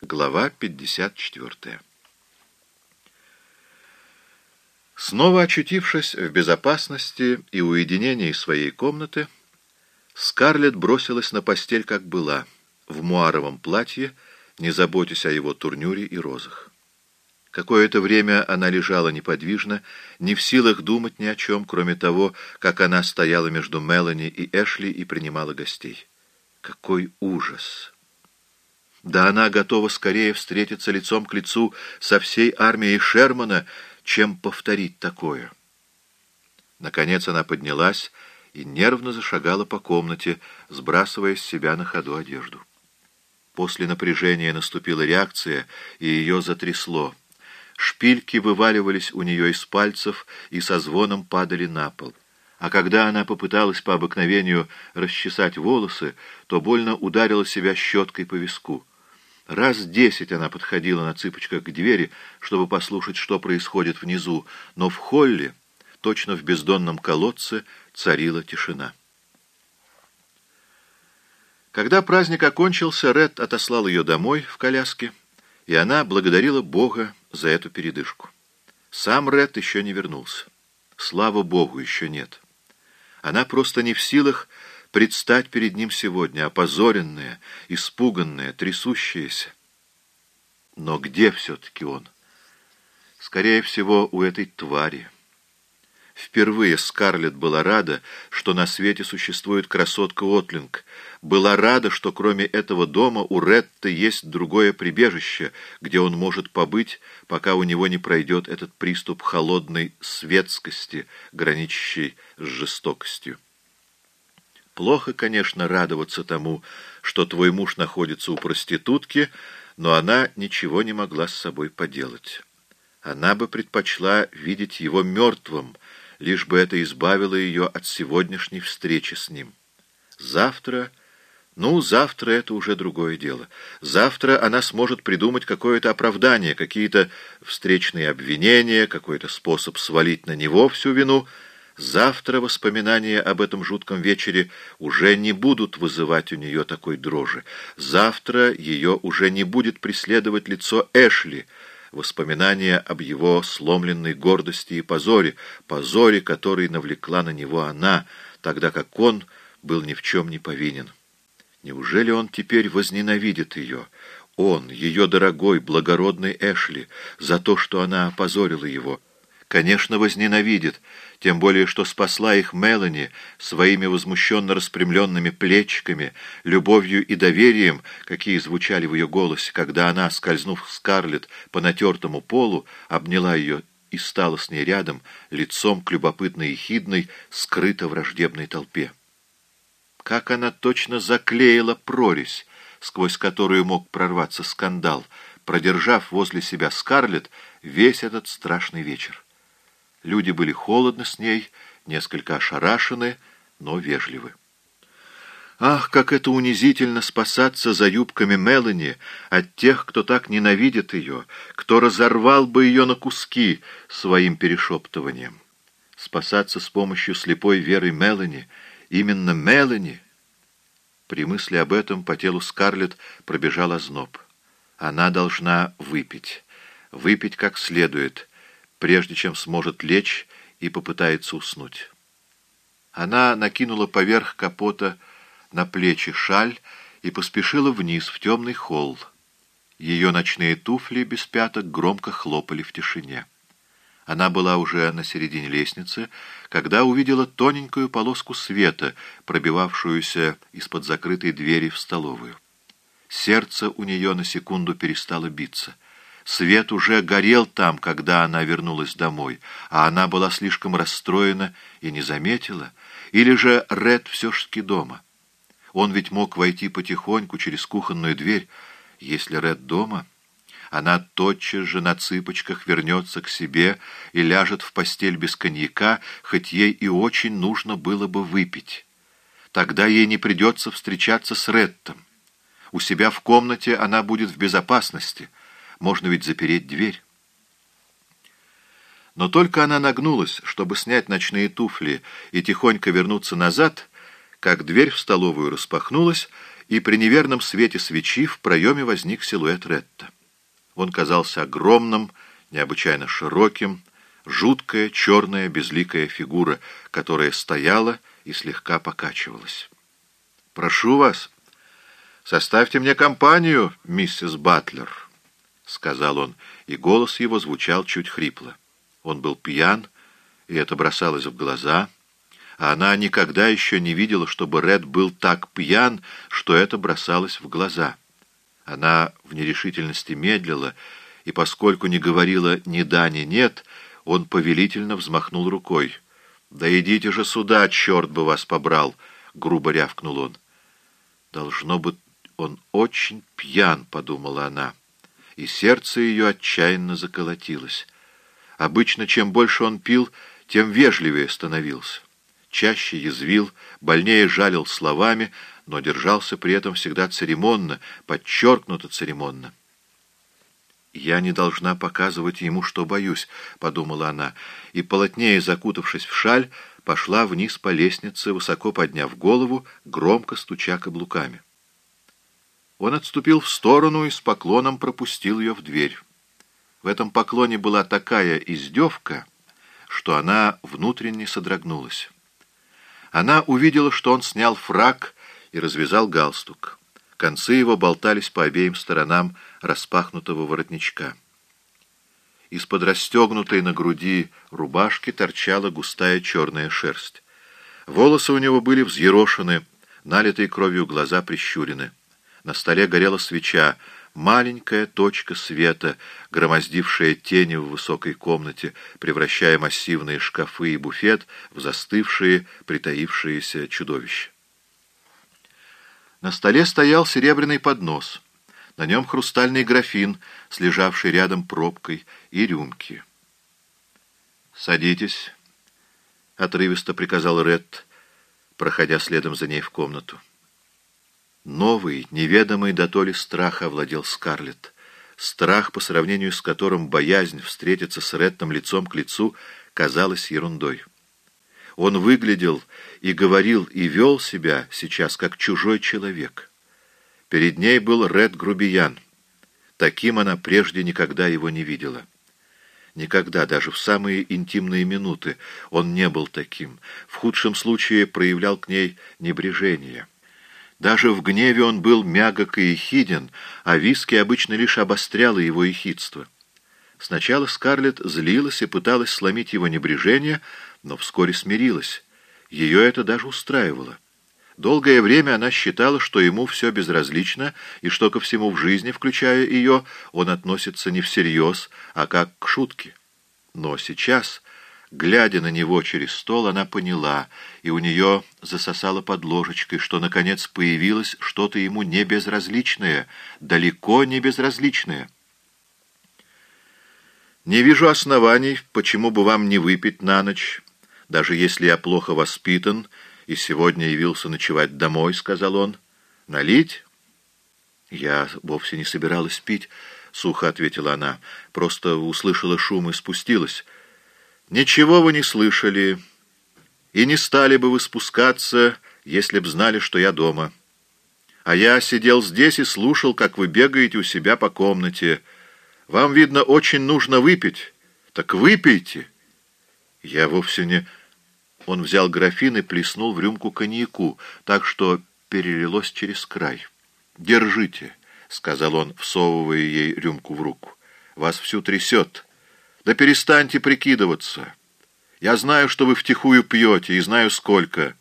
Глава 54 Снова очутившись в безопасности и уединении своей комнаты, Скарлетт бросилась на постель, как была, в муаровом платье, не заботясь о его турнюре и розах. Какое-то время она лежала неподвижно, не в силах думать ни о чем, кроме того, как она стояла между Мелани и Эшли и принимала гостей. Какой ужас! Да она готова скорее встретиться лицом к лицу со всей армией Шермана, чем повторить такое. Наконец она поднялась и нервно зашагала по комнате, сбрасывая с себя на ходу одежду. После напряжения наступила реакция, и ее затрясло. Шпильки вываливались у нее из пальцев и со звоном падали на пол а когда она попыталась по обыкновению расчесать волосы, то больно ударила себя щеткой по виску. Раз десять она подходила на цыпочках к двери, чтобы послушать, что происходит внизу, но в холле, точно в бездонном колодце, царила тишина. Когда праздник окончился, Ред отослал ее домой в коляске, и она благодарила Бога за эту передышку. Сам Ред еще не вернулся. Слава Богу, еще нет. Она просто не в силах предстать перед ним сегодня, опозоренная, испуганная, трясущаяся. Но где все-таки он? Скорее всего, у этой твари. Впервые Скарлетт была рада, что на свете существует красотка Отлинг. Была рада, что кроме этого дома у Ретта есть другое прибежище, где он может побыть, пока у него не пройдет этот приступ холодной светскости, граничащей с жестокостью. Плохо, конечно, радоваться тому, что твой муж находится у проститутки, но она ничего не могла с собой поделать. Она бы предпочла видеть его мертвым, лишь бы это избавило ее от сегодняшней встречи с ним. Завтра... Ну, завтра это уже другое дело. Завтра она сможет придумать какое-то оправдание, какие-то встречные обвинения, какой-то способ свалить на него всю вину. Завтра воспоминания об этом жутком вечере уже не будут вызывать у нее такой дрожи. Завтра ее уже не будет преследовать лицо Эшли — воспоминания об его сломленной гордости и позоре, позоре, который навлекла на него она, тогда как он был ни в чем не повинен. Неужели он теперь возненавидит ее? Он, ее дорогой, благородный Эшли, за то, что она опозорила его. Конечно, возненавидит, тем более что спасла их Мелани своими возмущенно распрямленными плечиками, любовью и доверием, какие звучали в ее голосе, когда она, скользнув Скарлетт по натертому полу, обняла ее и стала с ней рядом, лицом к любопытной и хидной, скрыто враждебной толпе. Как она точно заклеила прорезь, сквозь которую мог прорваться скандал, продержав возле себя Скарлетт весь этот страшный вечер. Люди были холодны с ней, несколько ошарашены, но вежливы. Ах, как это унизительно спасаться за юбками Мелани от тех, кто так ненавидит ее, кто разорвал бы ее на куски своим перешептыванием. Спасаться с помощью слепой веры Мелани, именно Мелани. При мысли об этом по телу Скарлетт пробежал озноб. Она должна выпить, выпить как следует, прежде чем сможет лечь и попытается уснуть. Она накинула поверх капота на плечи шаль и поспешила вниз в темный холл. Ее ночные туфли без пяток громко хлопали в тишине. Она была уже на середине лестницы, когда увидела тоненькую полоску света, пробивавшуюся из-под закрытой двери в столовую. Сердце у нее на секунду перестало биться — Свет уже горел там, когда она вернулась домой, а она была слишком расстроена и не заметила. Или же Ред все-таки дома. Он ведь мог войти потихоньку через кухонную дверь. Если Ред дома, она тотчас же на цыпочках вернется к себе и ляжет в постель без коньяка, хоть ей и очень нужно было бы выпить. Тогда ей не придется встречаться с Реттом. У себя в комнате она будет в безопасности — можно ведь запереть дверь. Но только она нагнулась, чтобы снять ночные туфли и тихонько вернуться назад, как дверь в столовую распахнулась, и при неверном свете свечи в проеме возник силуэт Ретта. Он казался огромным, необычайно широким, жуткая, черная, безликая фигура, которая стояла и слегка покачивалась. «Прошу вас, составьте мне компанию, миссис Батлер», — сказал он, и голос его звучал чуть хрипло. Он был пьян, и это бросалось в глаза, а она никогда еще не видела, чтобы Ред был так пьян, что это бросалось в глаза. Она в нерешительности медлила, и поскольку не говорила ни да, ни нет, он повелительно взмахнул рукой. «Да идите же сюда, черт бы вас побрал!» — грубо рявкнул он. «Должно быть, он очень пьян», — подумала она, и сердце ее отчаянно заколотилось. Обычно, чем больше он пил, тем вежливее становился. Чаще язвил, больнее жалил словами, но держался при этом всегда церемонно, подчеркнуто церемонно. «Я не должна показывать ему, что боюсь», — подумала она, и, полотнее закутавшись в шаль, пошла вниз по лестнице, высоко подняв голову, громко стуча каблуками. Он отступил в сторону и с поклоном пропустил ее в дверь. В этом поклоне была такая издевка, что она внутренне содрогнулась. Она увидела, что он снял фраг и развязал галстук. Концы его болтались по обеим сторонам распахнутого воротничка. Из-под расстегнутой на груди рубашки торчала густая черная шерсть. Волосы у него были взъерошены, налитые кровью глаза прищурены. На столе горела свеча, маленькая точка света, громоздившая тени в высокой комнате, превращая массивные шкафы и буфет в застывшие, притаившиеся чудовища. На столе стоял серебряный поднос. На нем хрустальный графин с лежавшей рядом пробкой и рюмки. «Садитесь», — отрывисто приказал Ред, проходя следом за ней в комнату. Новый, неведомый до то ли страх овладел Скарлетт. Страх, по сравнению с которым боязнь встретиться с Реттом лицом к лицу казалась ерундой. Он выглядел и говорил, и вел себя сейчас как чужой человек. Перед ней был Ред Грубиян. Таким она прежде никогда его не видела. Никогда, даже в самые интимные минуты, он не был таким. В худшем случае проявлял к ней небрежение. Даже в гневе он был мягок и ехиден, а виски обычно лишь обостряло его ехидство. Сначала Скарлетт злилась и пыталась сломить его небрежение, но вскоре смирилась. Ее это даже устраивало. Долгое время она считала, что ему все безразлично, и что ко всему в жизни, включая ее, он относится не всерьез, а как к шутке. Но сейчас, глядя на него через стол, она поняла, и у нее засосало под ложечкой, что, наконец, появилось что-то ему не безразличное, далеко не безразличное. «Не вижу оснований, почему бы вам не выпить на ночь», даже если я плохо воспитан и сегодня явился ночевать домой, — сказал он. — Налить? — Я вовсе не собиралась пить, — сухо ответила она. Просто услышала шум и спустилась. — Ничего вы не слышали, и не стали бы вы спускаться, если б знали, что я дома. А я сидел здесь и слушал, как вы бегаете у себя по комнате. Вам, видно, очень нужно выпить. Так выпейте. Я вовсе не... Он взял графин и плеснул в рюмку коньяку, так что перелилось через край. «Держите», — сказал он, всовывая ей рюмку в руку. «Вас всю трясет. Да перестаньте прикидываться. Я знаю, что вы втихую пьете, и знаю, сколько.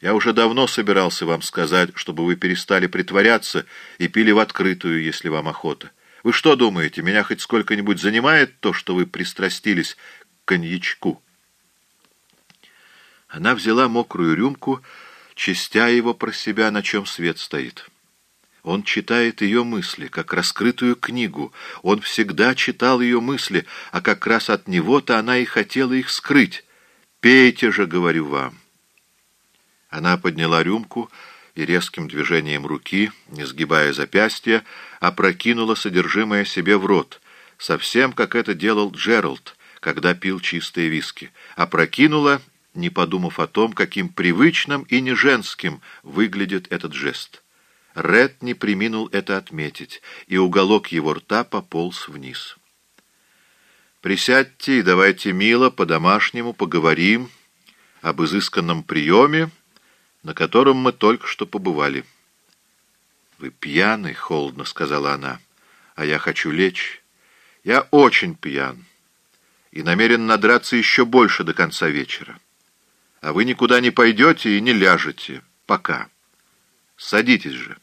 Я уже давно собирался вам сказать, чтобы вы перестали притворяться и пили в открытую, если вам охота. Вы что думаете, меня хоть сколько-нибудь занимает то, что вы пристрастились к коньячку?» Она взяла мокрую рюмку, чистя его про себя, на чем свет стоит. Он читает ее мысли, как раскрытую книгу. Он всегда читал ее мысли, а как раз от него-то она и хотела их скрыть. «Пейте же, говорю вам». Она подняла рюмку и резким движением руки, не сгибая запястья, опрокинула содержимое себе в рот, совсем как это делал Джеральд, когда пил чистые виски. Опрокинула не подумав о том, каким привычным и не женским выглядит этот жест. Ред не приминул это отметить, и уголок его рта пополз вниз. «Присядьте и давайте мило по-домашнему поговорим об изысканном приеме, на котором мы только что побывали». «Вы пьяный», — холодно сказала она, — «а я хочу лечь. Я очень пьян и намерен надраться еще больше до конца вечера. А вы никуда не пойдете и не ляжете. Пока. Садитесь же».